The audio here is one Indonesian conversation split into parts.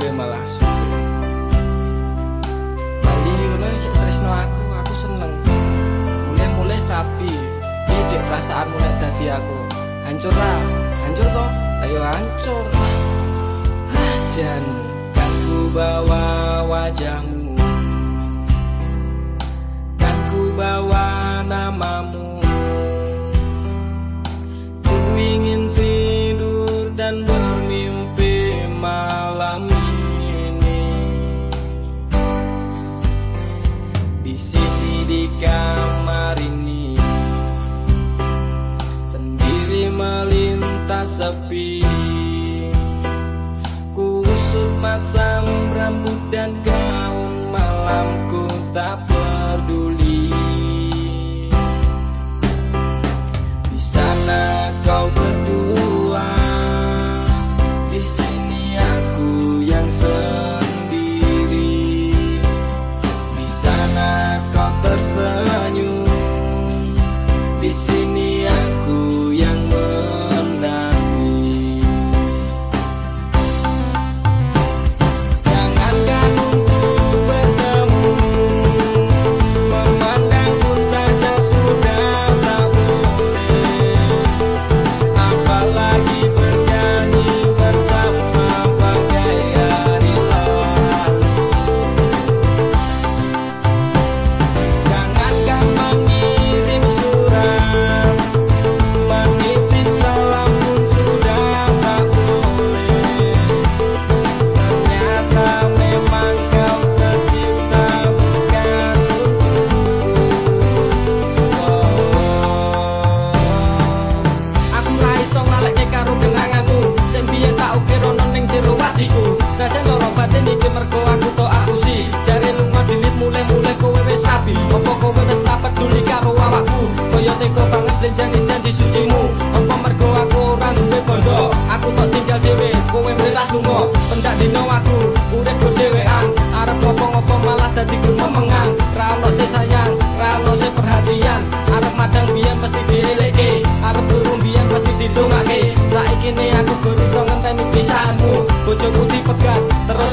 ambil malah syukur Bali ngono si tresno aku, aku seneng. Mulai-mulai sapi, ini perasaan mulai hati aku. Hancur lah, hancur toh, ayo hancur. Asian, kan ku bawa wajahmu. Di sini di kamar ini. Sendiri melintas sepi. Masam rambut lenjani janji sucimu. Apa mergo aku ora duwe bondo. Aku kok tinggal dhewe kowe melas lunga. Pendak dino aku urip go dhewean. Arep ngopo-ngopo malah dadi gumemengan Ra ono se sayang, ra ono se perhatian. Arep madang biyen mesti dieleke. Arep turu biyen mesti didongake. Saiki ne aku go iso ngenteni pisahanmu. Bojoku dipegat terus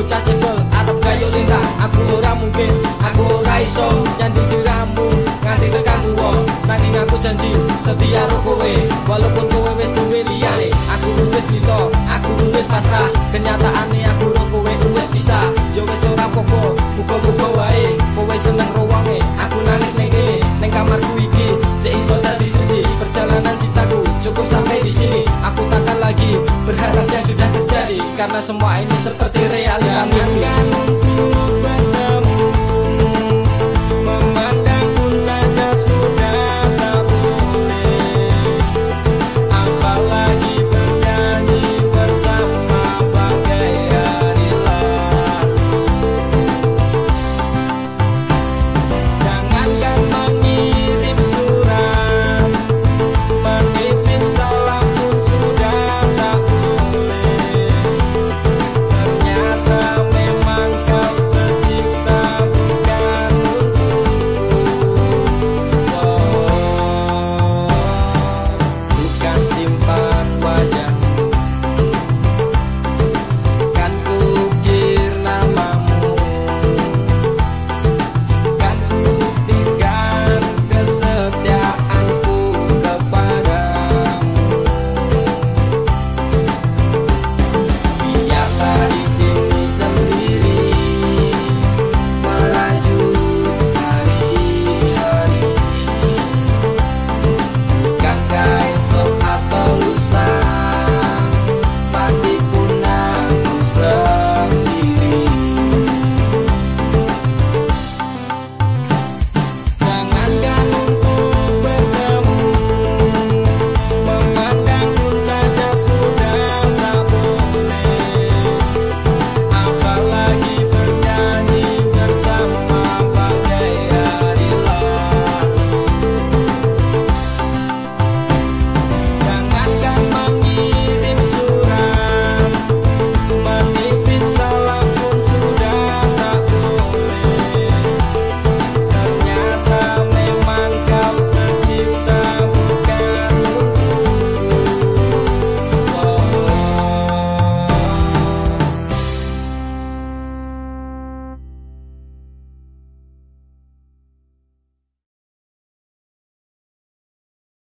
bocah cebol, arep gayo lintang Aku ora mungkin, aku ora iso. Nyanding siramu, nganti tekan tuwa Nanging aku janji, setia ro kowe. Walaupun kowe wis duwe liyane Aku wis lito, aku wis pasrah. Kenyataane aku ro kowe wis bisa. Yo wis ora popo, muga-muga wae. Kowe seneng ro wonge, aku nangis ning kene. Ning kamarku iki, seiso dadi siji. Perjalanan cintaku cukup sampai di sini. Aku takkan lagi berharap yang sudah terjadi. Karena semua ini mimpi